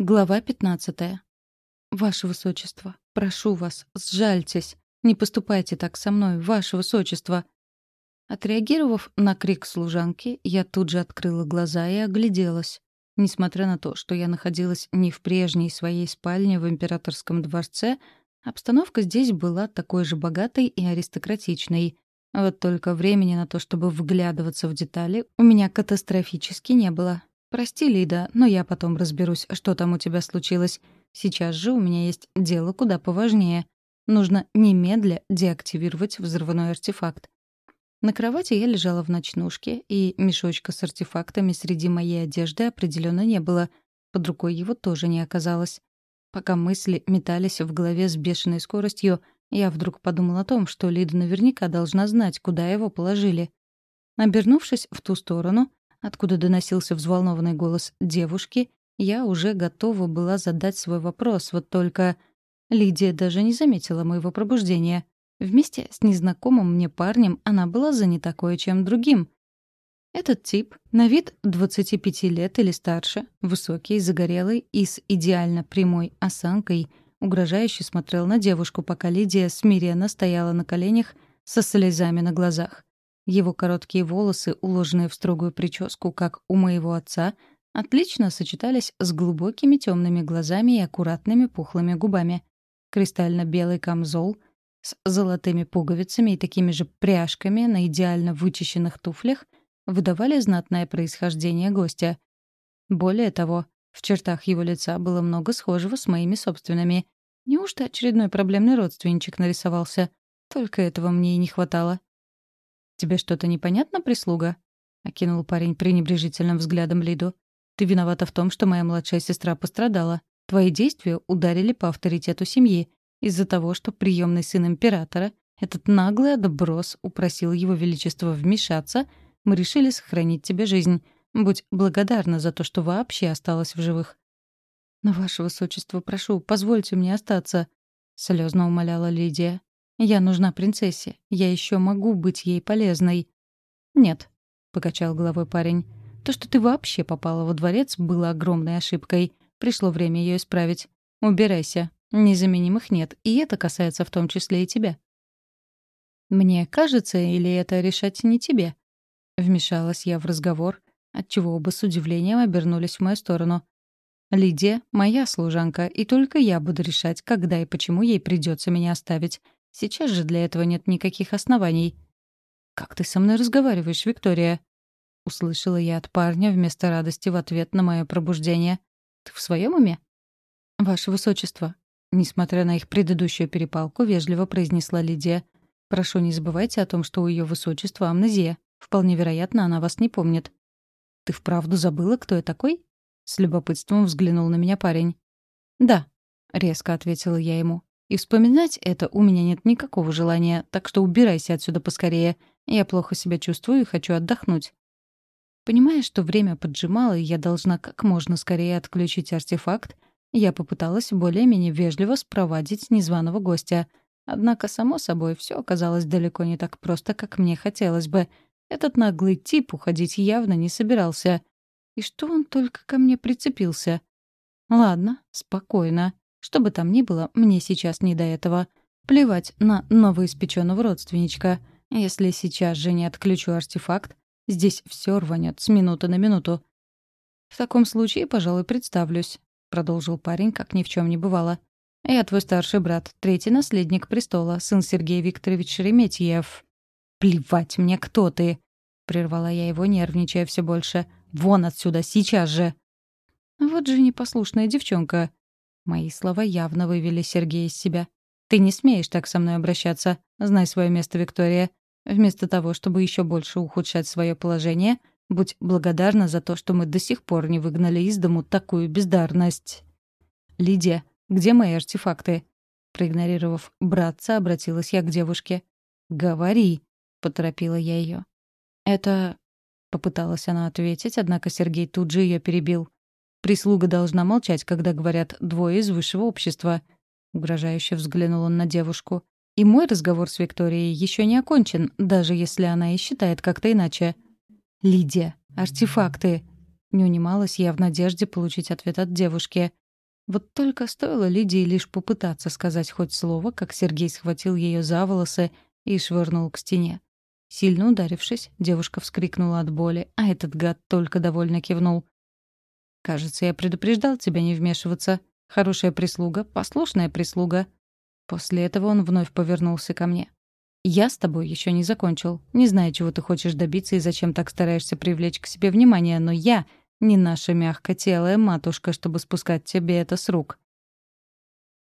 Глава 15. «Ваше Высочество, прошу вас, сжальтесь. Не поступайте так со мной, Ваше Высочество!» Отреагировав на крик служанки, я тут же открыла глаза и огляделась. Несмотря на то, что я находилась не в прежней своей спальне в императорском дворце, обстановка здесь была такой же богатой и аристократичной. Вот только времени на то, чтобы вглядываться в детали, у меня катастрофически не было. «Прости, Лида, но я потом разберусь, что там у тебя случилось. Сейчас же у меня есть дело куда поважнее. Нужно немедля деактивировать взрывной артефакт. На кровати я лежала в ночнушке, и мешочка с артефактами среди моей одежды определенно не было. Под рукой его тоже не оказалось. Пока мысли метались в голове с бешеной скоростью, я вдруг подумала о том, что Лида наверняка должна знать, куда его положили. Обернувшись в ту сторону, откуда доносился взволнованный голос девушки, я уже готова была задать свой вопрос, вот только Лидия даже не заметила моего пробуждения. Вместе с незнакомым мне парнем она была занята кое-чем другим. Этот тип, на вид 25 лет или старше, высокий, загорелый и с идеально прямой осанкой, угрожающе смотрел на девушку, пока Лидия смиренно стояла на коленях со слезами на глазах. Его короткие волосы, уложенные в строгую прическу, как у моего отца, отлично сочетались с глубокими темными глазами и аккуратными пухлыми губами. Кристально-белый камзол с золотыми пуговицами и такими же пряжками на идеально вычищенных туфлях выдавали знатное происхождение гостя. Более того, в чертах его лица было много схожего с моими собственными. Неужто очередной проблемный родственничек нарисовался? Только этого мне и не хватало. «Тебе что-то непонятно, прислуга?» — окинул парень пренебрежительным взглядом Лиду. «Ты виновата в том, что моя младшая сестра пострадала. Твои действия ударили по авторитету семьи. Из-за того, что приемный сын императора, этот наглый отброс, упросил его величество вмешаться, мы решили сохранить тебе жизнь. Будь благодарна за то, что вообще осталась в живых». «Но, ваше высочество, прошу, позвольте мне остаться», — слезно умоляла Лидия. Я нужна принцессе. Я еще могу быть ей полезной. Нет, покачал головой парень. То, что ты вообще попала во дворец, было огромной ошибкой. Пришло время ее исправить. Убирайся. Незаменимых нет, и это касается в том числе и тебя. Мне кажется, или это решать не тебе? Вмешалась я в разговор, отчего оба с удивлением обернулись в мою сторону. Лидия — моя служанка, и только я буду решать, когда и почему ей придется меня оставить. Сейчас же для этого нет никаких оснований. «Как ты со мной разговариваешь, Виктория?» — услышала я от парня вместо радости в ответ на мое пробуждение. «Ты в своем уме?» «Ваше Высочество», — несмотря на их предыдущую перепалку, вежливо произнесла Лидия. «Прошу, не забывайте о том, что у Ее Высочества амнезия. Вполне вероятно, она вас не помнит». «Ты вправду забыла, кто я такой?» С любопытством взглянул на меня парень. «Да», — резко ответила я ему. И вспоминать это у меня нет никакого желания, так что убирайся отсюда поскорее. Я плохо себя чувствую и хочу отдохнуть. Понимая, что время поджимало, и я должна как можно скорее отключить артефакт, я попыталась более-менее вежливо спровадить незваного гостя. Однако, само собой, все оказалось далеко не так просто, как мне хотелось бы. Этот наглый тип уходить явно не собирался. И что он только ко мне прицепился? Ладно, спокойно. Что бы там ни было, мне сейчас не до этого. Плевать на новоиспеченного родственничка. Если сейчас же не отключу артефакт, здесь все рванет с минуты на минуту. «В таком случае, пожалуй, представлюсь», — продолжил парень, как ни в чем не бывало. «Я твой старший брат, третий наследник престола, сын Сергея Викторович Шереметьев». «Плевать мне, кто ты!» — прервала я его, нервничая все больше. «Вон отсюда, сейчас же!» «Вот же непослушная девчонка!» Мои слова явно вывели Сергея из себя. «Ты не смеешь так со мной обращаться. Знай свое место, Виктория. Вместо того, чтобы еще больше ухудшать свое положение, будь благодарна за то, что мы до сих пор не выгнали из дому такую бездарность». «Лидия, где мои артефакты?» Проигнорировав братца, обратилась я к девушке. «Говори», — поторопила я ее. «Это...» — попыталась она ответить, однако Сергей тут же ее перебил. Прислуга должна молчать, когда говорят «двое из высшего общества». Угрожающе взглянул он на девушку. И мой разговор с Викторией еще не окончен, даже если она и считает как-то иначе. «Лидия, артефакты!» Не унималась я в надежде получить ответ от девушки. Вот только стоило Лидии лишь попытаться сказать хоть слово, как Сергей схватил ее за волосы и швырнул к стене. Сильно ударившись, девушка вскрикнула от боли, а этот гад только довольно кивнул. «Кажется, я предупреждал тебя не вмешиваться. Хорошая прислуга, послушная прислуга». После этого он вновь повернулся ко мне. «Я с тобой еще не закончил. Не знаю, чего ты хочешь добиться и зачем так стараешься привлечь к себе внимание, но я не наша мягкотелая матушка, чтобы спускать тебе это с рук».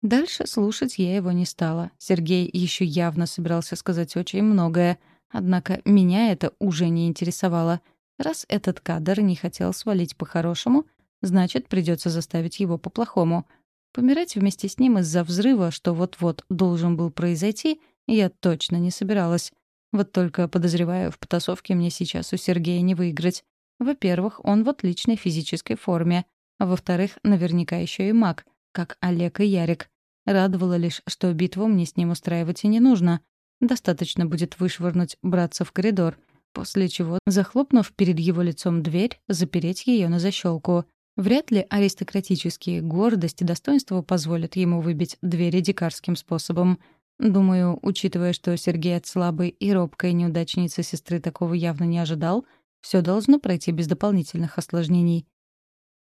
Дальше слушать я его не стала. Сергей еще явно собирался сказать очень многое, однако меня это уже не интересовало. Раз этот кадр не хотел свалить по-хорошему, значит, придется заставить его по-плохому. Помирать вместе с ним из-за взрыва, что вот-вот должен был произойти, я точно не собиралась. Вот только, подозреваю, в потасовке мне сейчас у Сергея не выиграть. Во-первых, он в отличной физической форме. А во-вторых, наверняка еще и маг, как Олег и Ярик. Радовало лишь, что битву мне с ним устраивать и не нужно. Достаточно будет вышвырнуть братца в коридор, после чего, захлопнув перед его лицом дверь, запереть ее на защелку. Вряд ли аристократические гордость и достоинство позволят ему выбить двери дикарским способом. Думаю, учитывая, что Сергей от слабой и робкой неудачницы сестры такого явно не ожидал — все должно пройти без дополнительных осложнений.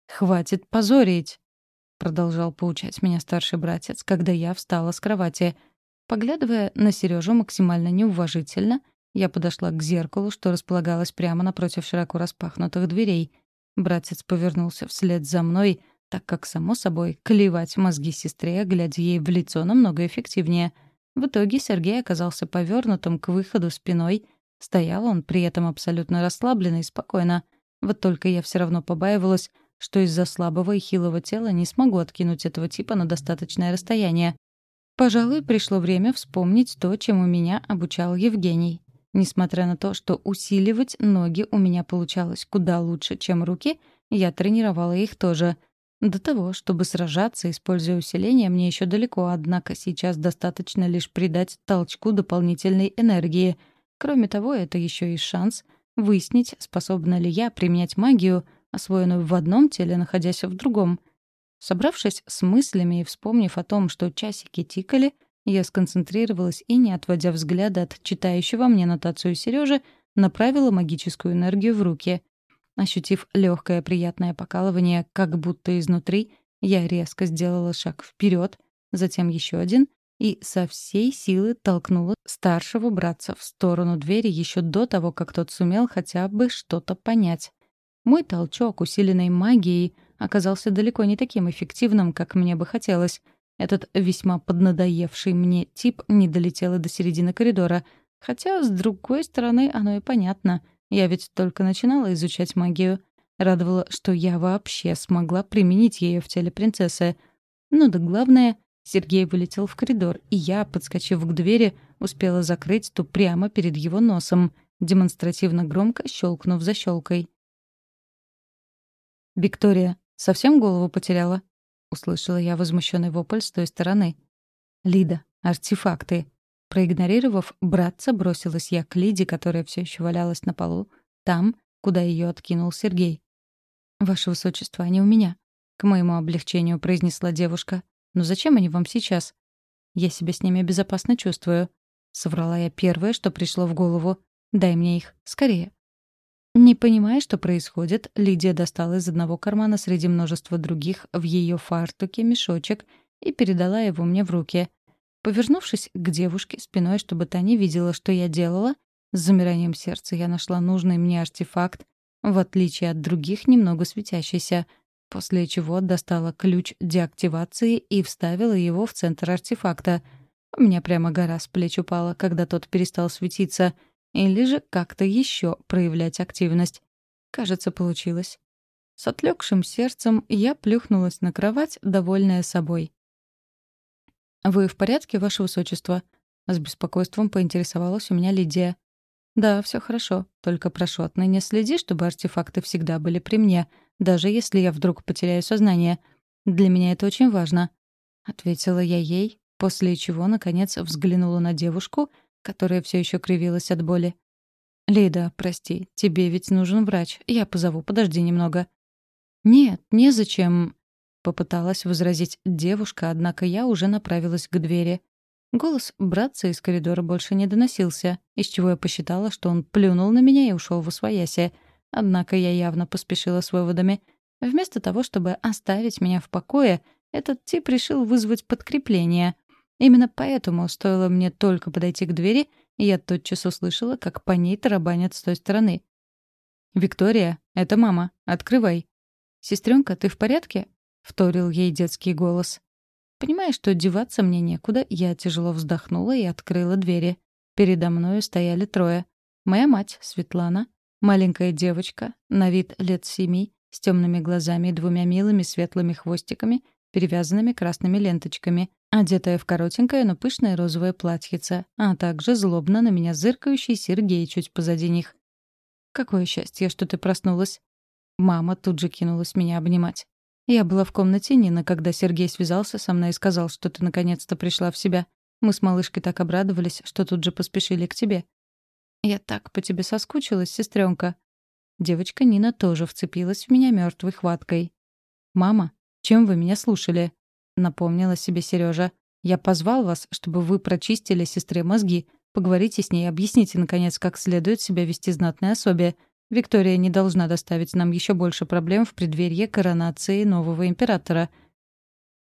«Хватит позорить!» — продолжал поучать меня старший братец, когда я встала с кровати. Поглядывая на Сережу максимально неуважительно, я подошла к зеркалу, что располагалось прямо напротив широко распахнутых дверей. Братец повернулся вслед за мной, так как, само собой, клевать мозги сестре, глядя ей в лицо, намного эффективнее. В итоге Сергей оказался повернутым к выходу спиной Стоял он при этом абсолютно расслабленно и спокойно. Вот только я все равно побаивалась, что из-за слабого и хилого тела не смогу откинуть этого типа на достаточное расстояние. Пожалуй, пришло время вспомнить то, чему меня обучал Евгений. Несмотря на то, что усиливать ноги у меня получалось куда лучше, чем руки, я тренировала их тоже. До того, чтобы сражаться, используя усиление, мне еще далеко, однако сейчас достаточно лишь придать толчку дополнительной энергии — Кроме того, это еще и шанс выяснить, способна ли я применять магию, освоенную в одном теле, находясь в другом. Собравшись с мыслями и вспомнив о том, что часики тикали, я сконцентрировалась и, не отводя взгляда от читающего мне нотацию Сережи, направила магическую энергию в руки. Ощутив легкое приятное покалывание, как будто изнутри, я резко сделала шаг вперед, затем еще один и со всей силы толкнула старшего братца в сторону двери еще до того, как тот сумел хотя бы что-то понять. Мой толчок, усиленный магией, оказался далеко не таким эффективным, как мне бы хотелось. Этот весьма поднадоевший мне тип не долетел и до середины коридора. Хотя, с другой стороны, оно и понятно. Я ведь только начинала изучать магию. Радовало, что я вообще смогла применить ее в теле принцессы. Ну да главное, Сергей вылетел в коридор, и я, подскочив к двери, успела закрыть ту прямо перед его носом, демонстративно громко щелкнув защелкой. «Виктория, совсем голову потеряла?» — услышала я возмущенный вопль с той стороны. «Лида, артефакты!» Проигнорировав братца, бросилась я к Лиде, которая все еще валялась на полу, там, куда ее откинул Сергей. «Ваше высочество, они у меня», — к моему облегчению произнесла девушка. Но зачем они вам сейчас? Я себя с ними безопасно чувствую. Соврала я первое, что пришло в голову. Дай мне их. Скорее. Не понимая, что происходит, Лидия достала из одного кармана среди множества других в ее фартуке мешочек и передала его мне в руки. Повернувшись к девушке спиной, чтобы та не видела, что я делала, с замиранием сердца я нашла нужный мне артефакт, в отличие от других, немного светящийся — после чего достала ключ деактивации и вставила его в центр артефакта. У меня прямо гора с плеч упала, когда тот перестал светиться, или же как-то еще проявлять активность. Кажется, получилось. С отлегшим сердцем я плюхнулась на кровать, довольная собой. «Вы в порядке, Ваше Высочество?» С беспокойством поинтересовалась у меня Лидия. «Да, все хорошо. Только прошу отныне следи, чтобы артефакты всегда были при мне, даже если я вдруг потеряю сознание. Для меня это очень важно», — ответила я ей, после чего, наконец, взглянула на девушку, которая все еще кривилась от боли. «Лида, прости, тебе ведь нужен врач. Я позову, подожди немного». «Нет, незачем». Попыталась возразить девушка, однако я уже направилась к двери. Голос братца из коридора больше не доносился, из чего я посчитала, что он плюнул на меня и ушел в освояси. Однако я явно поспешила с выводами. Вместо того, чтобы оставить меня в покое, этот тип решил вызвать подкрепление. Именно поэтому стоило мне только подойти к двери, и я тотчас услышала, как по ней тарабанят с той стороны. «Виктория, это мама. Открывай». «Сестренка, ты в порядке?» — вторил ей детский голос. Понимая, что деваться мне некуда, я тяжело вздохнула и открыла двери. Передо мною стояли трое. Моя мать, Светлана, маленькая девочка, на вид лет семи, с темными глазами и двумя милыми светлыми хвостиками, перевязанными красными ленточками, одетая в коротенькое, но пышное розовое платьице, а также злобно на меня зыркающий Сергей чуть позади них. «Какое счастье, что ты проснулась!» Мама тут же кинулась меня обнимать. Я была в комнате Нины, когда Сергей связался со мной и сказал, что ты наконец-то пришла в себя. Мы с малышкой так обрадовались, что тут же поспешили к тебе. Я так по тебе соскучилась, сестренка. Девочка Нина тоже вцепилась в меня мертвой хваткой. «Мама, чем вы меня слушали?» — напомнила себе Сережа. «Я позвал вас, чтобы вы прочистили сестре мозги. Поговорите с ней, объясните, наконец, как следует себя вести знатной особе. Виктория не должна доставить нам еще больше проблем в преддверии коронации нового императора.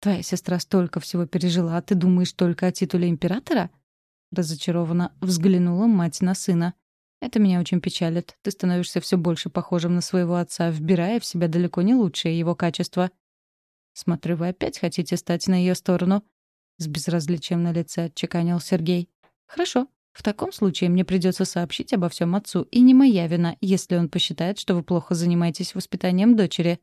Твоя сестра столько всего пережила, а ты думаешь только о титуле императора? Разочарованно взглянула мать на сына. Это меня очень печалит. Ты становишься все больше похожим на своего отца, вбирая в себя далеко не лучшие его качества. Смотрю, вы опять хотите стать на ее сторону. С безразличием на лице отчеканил Сергей. Хорошо, в таком случае мне придется сообщить обо всем отцу, и не моя вина, если он посчитает, что вы плохо занимаетесь воспитанием дочери.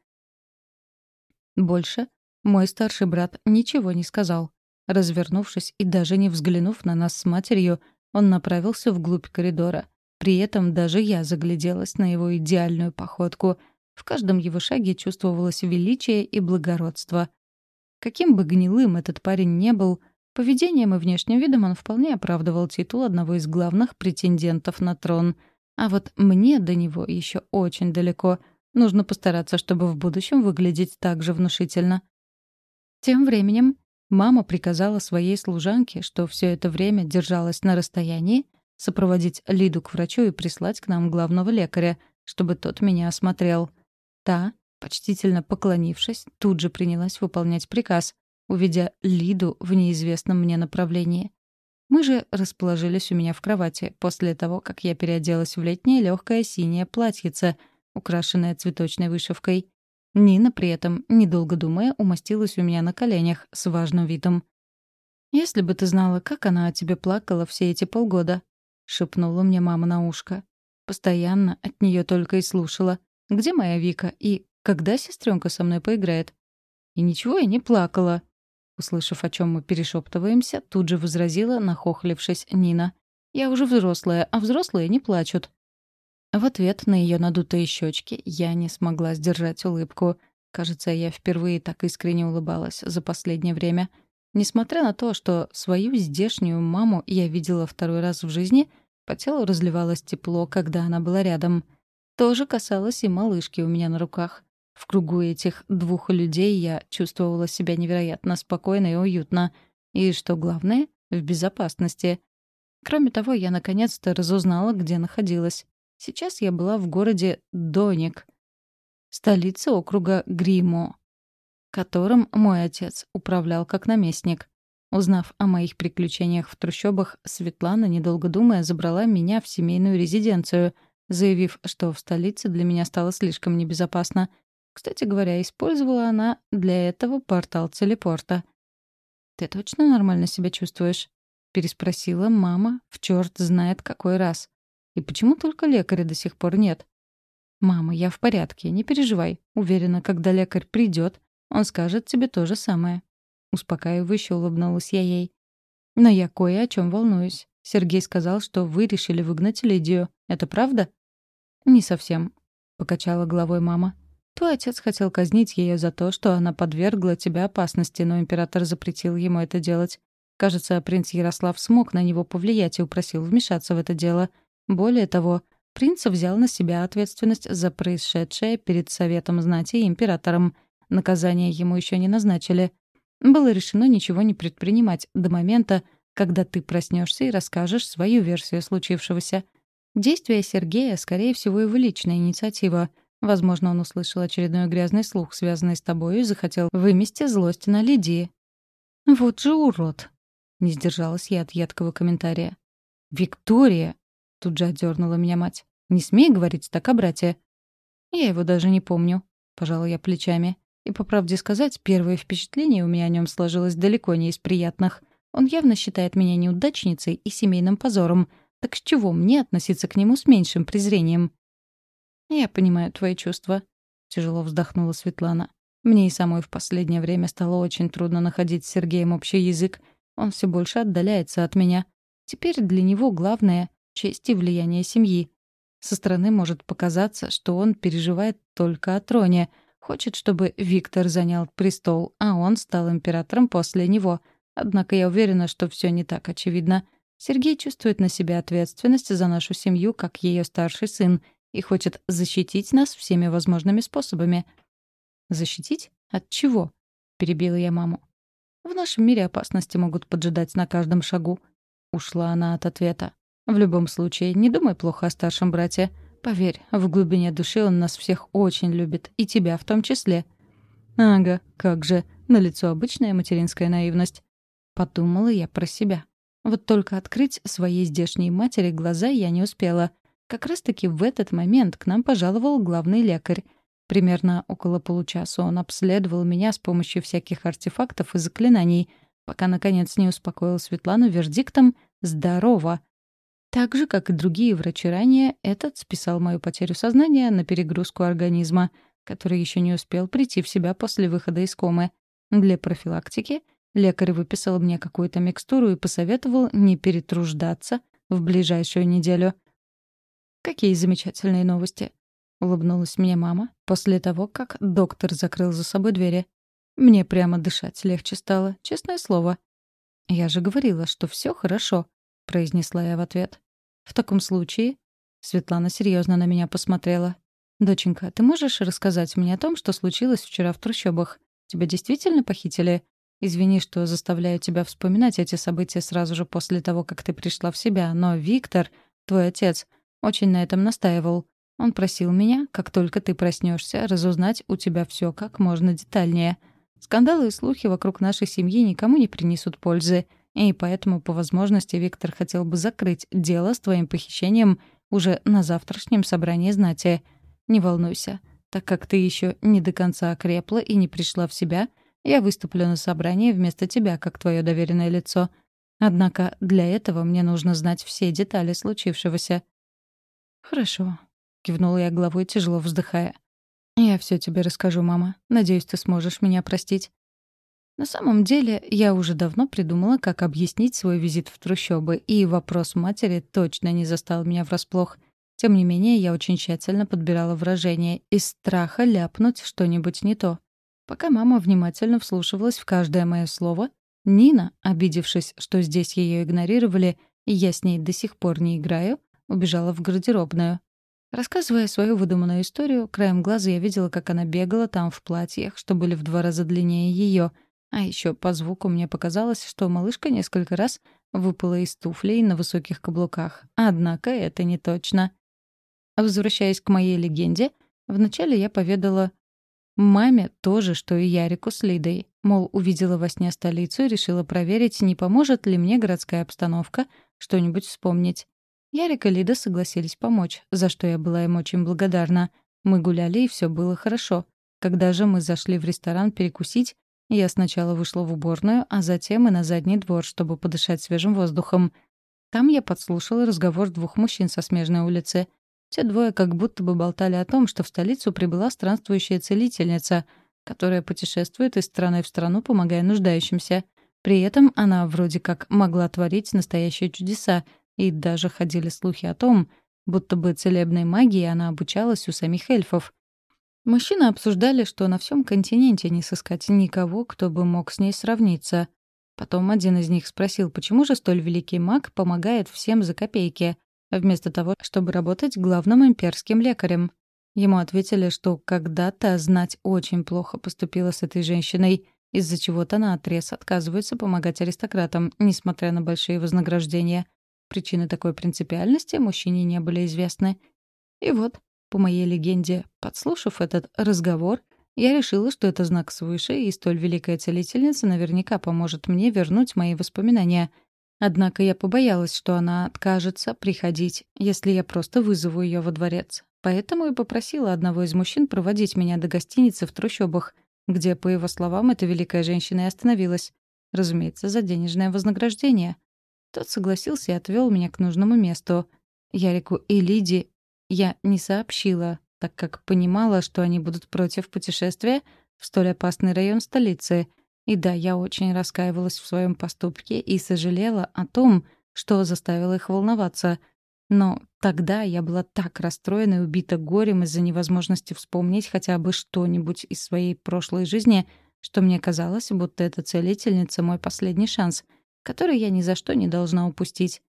Больше мой старший брат ничего не сказал. Развернувшись и даже не взглянув на нас с матерью, он направился вглубь коридора. При этом даже я загляделась на его идеальную походку. В каждом его шаге чувствовалось величие и благородство. Каким бы гнилым этот парень не был — Поведением и внешним видом он вполне оправдывал титул одного из главных претендентов на трон. А вот мне до него еще очень далеко. Нужно постараться, чтобы в будущем выглядеть так же внушительно. Тем временем мама приказала своей служанке, что все это время держалась на расстоянии, сопроводить Лиду к врачу и прислать к нам главного лекаря, чтобы тот меня осмотрел. Та, почтительно поклонившись, тут же принялась выполнять приказ, увидя Лиду в неизвестном мне направлении. Мы же расположились у меня в кровати после того, как я переоделась в летнее легкое синее платьице, украшенное цветочной вышивкой. Нина при этом, недолго думая, умостилась у меня на коленях с важным видом. «Если бы ты знала, как она о тебе плакала все эти полгода», — шепнула мне мама на ушко. Постоянно от нее только и слушала. «Где моя Вика?» и «Когда сестренка со мной поиграет?» И ничего я не плакала. Услышав, о чем мы перешептываемся, тут же возразила, нахохлившись, Нина. «Я уже взрослая, а взрослые не плачут». В ответ на ее надутые щечки я не смогла сдержать улыбку. Кажется, я впервые так искренне улыбалась за последнее время. Несмотря на то, что свою здешнюю маму я видела второй раз в жизни, по телу разливалось тепло, когда она была рядом. То же касалось и малышки у меня на руках. В кругу этих двух людей я чувствовала себя невероятно спокойно и уютно. И, что главное, в безопасности. Кроме того, я наконец-то разузнала, где находилась. Сейчас я была в городе Доник, столице округа Гримо, которым мой отец управлял как наместник. Узнав о моих приключениях в трущобах, Светлана, недолго думая, забрала меня в семейную резиденцию, заявив, что в столице для меня стало слишком небезопасно — кстати говоря, использовала она для этого портал телепорта. «Ты точно нормально себя чувствуешь?» — переспросила мама в черт знает какой раз. «И почему только лекаря до сих пор нет?» «Мама, я в порядке, не переживай. Уверена, когда лекарь придет, он скажет тебе то же самое». Успокаивающе улыбнулась я ей. «Но я кое о чем волнуюсь. Сергей сказал, что вы решили выгнать Лидию. Это правда?» «Не совсем», — покачала головой мама. Твой отец хотел казнить ее за то, что она подвергла тебя опасности, но император запретил ему это делать. Кажется, принц Ярослав смог на него повлиять и упросил вмешаться в это дело. Более того, принц взял на себя ответственность за происшедшее перед Советом знати и императором. наказание ему еще не назначили. Было решено ничего не предпринимать до момента, когда ты проснешься и расскажешь свою версию случившегося. Действия Сергея, скорее всего, его личная инициатива. Возможно, он услышал очередной грязный слух, связанный с тобой, и захотел вымести злость на Лидии. «Вот же урод!» — не сдержалась я от едкого комментария. «Виктория!» — тут же отдернула меня мать. «Не смей говорить так о брате». «Я его даже не помню», — пожала я плечами. И, по правде сказать, первое впечатление у меня о нем сложилось далеко не из приятных. Он явно считает меня неудачницей и семейным позором. Так с чего мне относиться к нему с меньшим презрением? «Я понимаю твои чувства», — тяжело вздохнула Светлана. «Мне и самой в последнее время стало очень трудно находить с Сергеем общий язык. Он все больше отдаляется от меня. Теперь для него главное — честь и влияние семьи. Со стороны может показаться, что он переживает только о троне, хочет, чтобы Виктор занял престол, а он стал императором после него. Однако я уверена, что все не так очевидно. Сергей чувствует на себе ответственность за нашу семью, как ее старший сын, и хочет защитить нас всеми возможными способами. «Защитить? От чего?» — перебила я маму. «В нашем мире опасности могут поджидать на каждом шагу», — ушла она от ответа. В любом случае, не думай плохо о старшем брате. Поверь, в глубине души он нас всех очень любит, и тебя в том числе. Ага, как же, на лицо обычная материнская наивность. Подумала я про себя. Вот только открыть своей здешней матери глаза я не успела. Как раз-таки в этот момент к нам пожаловал главный лекарь. Примерно около получаса он обследовал меня с помощью всяких артефактов и заклинаний, пока, наконец, не успокоил Светлану вердиктом «Здорово!» Так же, как и другие врачи ранее, этот списал мою потерю сознания на перегрузку организма, который еще не успел прийти в себя после выхода из комы. Для профилактики лекарь выписал мне какую-то микстуру и посоветовал не перетруждаться в ближайшую неделю. «Какие замечательные новости!» — улыбнулась мне мама после того, как доктор закрыл за собой двери. Мне прямо дышать легче стало, честное слово. «Я же говорила, что все хорошо», — произнесла я в ответ. В таком случае... Светлана серьезно на меня посмотрела. «Доченька, ты можешь рассказать мне о том, что случилось вчера в трущобах? Тебя действительно похитили? Извини, что заставляю тебя вспоминать эти события сразу же после того, как ты пришла в себя, но Виктор, твой отец, очень на этом настаивал. Он просил меня, как только ты проснешься, разузнать у тебя все как можно детальнее. Скандалы и слухи вокруг нашей семьи никому не принесут пользы. И поэтому, по возможности, Виктор хотел бы закрыть дело с твоим похищением уже на завтрашнем собрании знати. Не волнуйся, так как ты еще не до конца окрепла и не пришла в себя, я выступлю на собрании вместо тебя, как твое доверенное лицо. Однако для этого мне нужно знать все детали случившегося». «Хорошо», — кивнула я головой, тяжело вздыхая. «Я все тебе расскажу, мама. Надеюсь, ты сможешь меня простить. На самом деле, я уже давно придумала, как объяснить свой визит в трущобы, и вопрос матери точно не застал меня врасплох. Тем не менее, я очень тщательно подбирала выражения из страха ляпнуть что-нибудь не то. Пока мама внимательно вслушивалась в каждое мое слово, Нина, обидевшись, что здесь ее игнорировали, и я с ней до сих пор не играю, убежала в гардеробную. Рассказывая свою выдуманную историю, краем глаза я видела, как она бегала там в платьях, что были в два раза длиннее ее — а еще по звуку мне показалось, что малышка несколько раз выпала из туфлей на высоких каблуках. Однако это не точно. Возвращаясь к моей легенде, вначале я поведала маме тоже, что и Ярику с Лидой. Мол, увидела во сне столицу и решила проверить, не поможет ли мне городская обстановка что-нибудь вспомнить. Ярик и Лида согласились помочь, за что я была им очень благодарна. Мы гуляли, и все было хорошо. Когда же мы зашли в ресторан перекусить, я сначала вышла в уборную, а затем и на задний двор, чтобы подышать свежим воздухом. Там я подслушала разговор двух мужчин со смежной улицы. Те двое как будто бы болтали о том, что в столицу прибыла странствующая целительница, которая путешествует из страны в страну, помогая нуждающимся. При этом она вроде как могла творить настоящие чудеса, и даже ходили слухи о том, будто бы целебной магией она обучалась у самих эльфов. Мужчины обсуждали, что на всем континенте не сыскать никого, кто бы мог с ней сравниться. Потом один из них спросил, почему же столь великий маг помогает всем за копейки, вместо того, чтобы работать главным имперским лекарем. Ему ответили, что когда-то знать очень плохо поступила с этой женщиной, из-за чего-то на отрез отказывается помогать аристократам, несмотря на большие вознаграждения. Причины такой принципиальности мужчине не были известны. И вот, по моей легенде, подслушав этот разговор, я решила, что это знак свыше, и столь великая целительница наверняка поможет мне вернуть мои воспоминания. Однако я побоялась, что она откажется приходить, если я просто вызову ее во дворец. Поэтому и попросила одного из мужчин проводить меня до гостиницы в трущобах, где, по его словам, эта великая женщина и остановилась. Разумеется, за денежное вознаграждение. Тот согласился и отвел меня к нужному месту. Ярику и Лиди я не сообщила, так как понимала, что они будут против путешествия в столь опасный район столицы. И да, я очень раскаивалась в своем поступке и сожалела о том, что заставила их волноваться. Но тогда я была так расстроена и убита горем из-за невозможности вспомнить хотя бы что-нибудь из своей прошлой жизни, что мне казалось, будто эта целительница — мой последний шанс, который я ни за что не должна упустить.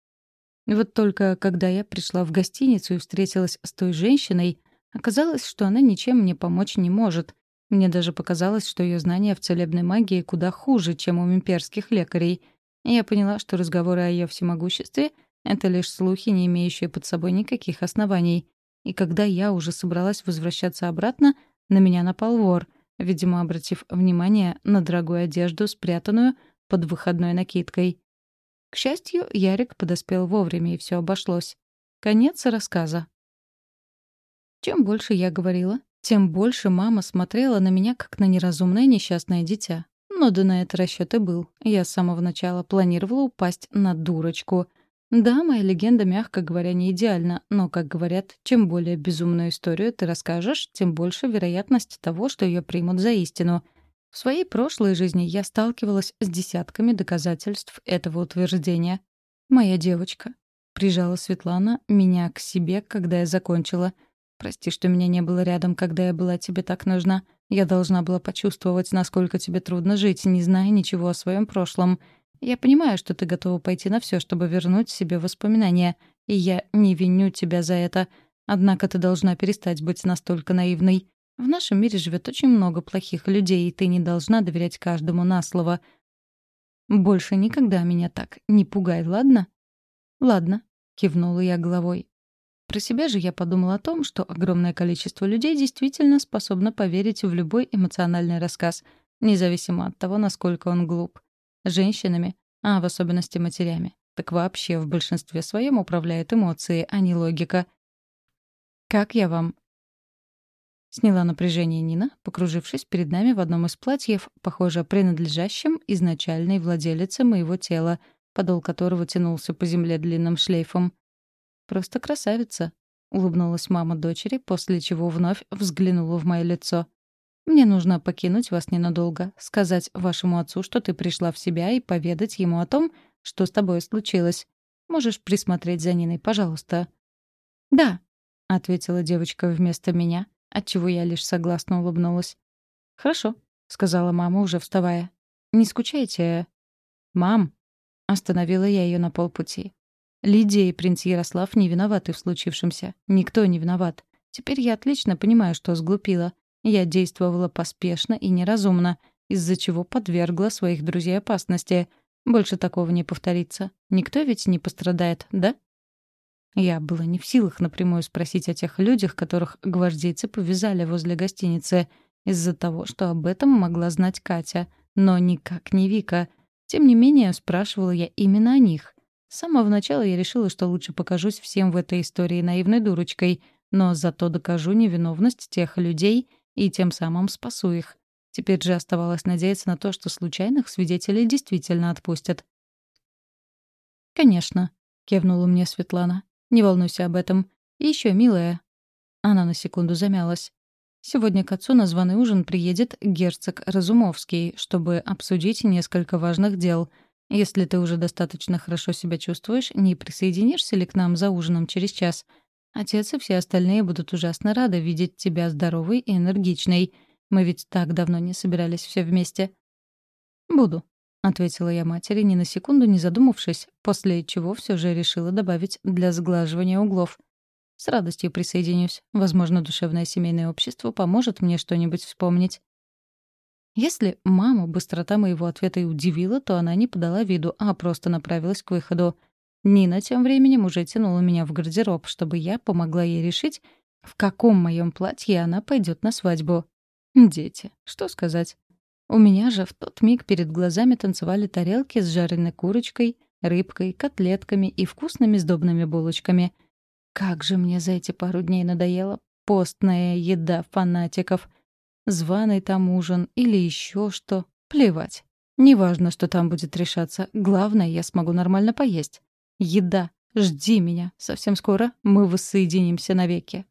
Вот только когда я пришла в гостиницу и встретилась с той женщиной, оказалось, что она ничем мне помочь не может. Мне даже показалось, что ее знания в целебной магии куда хуже, чем у имперских лекарей. Я поняла, что разговоры о ее всемогуществе — это лишь слухи, не имеющие под собой никаких оснований. И когда я уже собралась возвращаться обратно, на меня напал вор, видимо, обратив внимание на дорогую одежду, спрятанную под выходной накидкой. К счастью, Ярик подоспел вовремя, и все обошлось. Конец рассказа. Чем больше я говорила, тем больше мама смотрела на меня, как на неразумное несчастное дитя. Но да на это расчет и был. Я с самого начала планировала упасть на дурочку. Да, моя легенда, мягко говоря, не идеальна, но, как говорят, чем более безумную историю ты расскажешь, тем больше вероятность того, что ее примут за истину. В своей прошлой жизни я сталкивалась с десятками доказательств этого утверждения. «Моя девочка», — прижала Светлана меня к себе, когда я закончила. «Прости, что меня не было рядом, когда я была тебе так нужна. Я должна была почувствовать, насколько тебе трудно жить, не зная ничего о своем прошлом. Я понимаю, что ты готова пойти на все, чтобы вернуть себе воспоминания, и я не виню тебя за это. Однако ты должна перестать быть настолько наивной. В нашем мире живет очень много плохих людей, и ты не должна доверять каждому на слово. Больше никогда меня так не пугай, ладно? Ладно, кивнула я головой. Про себя же я подумала о том, что огромное количество людей действительно способно поверить в любой эмоциональный рассказ, независимо от того, насколько он глуп. Женщинами, а в особенности матерями, так вообще в большинстве своем управляют эмоции, а не логика. «Как я вам?» Сняла напряжение Нина, покружившись перед нами в одном из платьев, похоже, принадлежащем изначальной владелице моего тела, подол которого тянулся по земле длинным шлейфом. «Просто красавица», — улыбнулась мама дочери, после чего вновь взглянула в мое лицо. «Мне нужно покинуть вас ненадолго, сказать вашему отцу, что ты пришла в себя, и поведать ему о том, что с тобой случилось. Можешь присмотреть за Ниной, пожалуйста». «Да», — ответила девочка вместо меня, отчего я лишь согласно улыбнулась. «Хорошо», — сказала мама, уже вставая. «Не скучайте». «Мам», — остановила я ее на полпути. «Лидия и принц Ярослав не виноваты в случившемся. Никто не виноват. Теперь я отлично понимаю, что сглупила. Я действовала поспешно и неразумно, из-за чего подвергла своих друзей опасности. Больше такого не повторится. Никто ведь не пострадает, да?» Я была не в силах напрямую спросить о тех людях, которых гвардейцы повязали возле гостиницы, из-за того, что об этом могла знать Катя, но никак не Вика. Тем не менее, спрашивала я именно о них. С самого начала я решила, что лучше покажусь всем в этой истории наивной дурочкой, но зато докажу невиновность тех людей и тем самым спасу их. Теперь же оставалось надеяться на то, что случайных свидетелей действительно отпустят. «Конечно», — кивнула мне Светлана. Не волнуйся об этом. И еще, милая». Она на секунду замялась. «Сегодня к отцу на званый ужин приедет герцог Разумовский, чтобы обсудить несколько важных дел. Если ты уже достаточно хорошо себя чувствуешь, не присоединишься ли к нам за ужином через час? Отец и все остальные будут ужасно рады видеть тебя здоровой и энергичной. Мы ведь так давно не собирались все вместе». «Буду», — ответила я матери, ни на секунду не задумавшись, после чего все же решила добавить для сглаживания углов. С радостью присоединюсь. Возможно, душевное семейное общество поможет мне что-нибудь вспомнить. Если маму быстрота моего ответа и удивила, то она не подала виду, а просто направилась к выходу. Нина тем временем уже тянула меня в гардероб, чтобы я помогла ей решить, в каком моем платье она пойдет на свадьбу. Дети, что сказать. У меня же в тот миг перед глазами танцевали тарелки с жареной курочкой, рыбкой, котлетками и вкусными сдобными булочками. Как же мне за эти пару дней надоела постная еда фанатиков. Званый там ужин или еще что. Плевать. Неважно, что там будет решаться. Главное, я смогу нормально поесть. Еда. Жди меня. Совсем скоро мы воссоединимся навеки.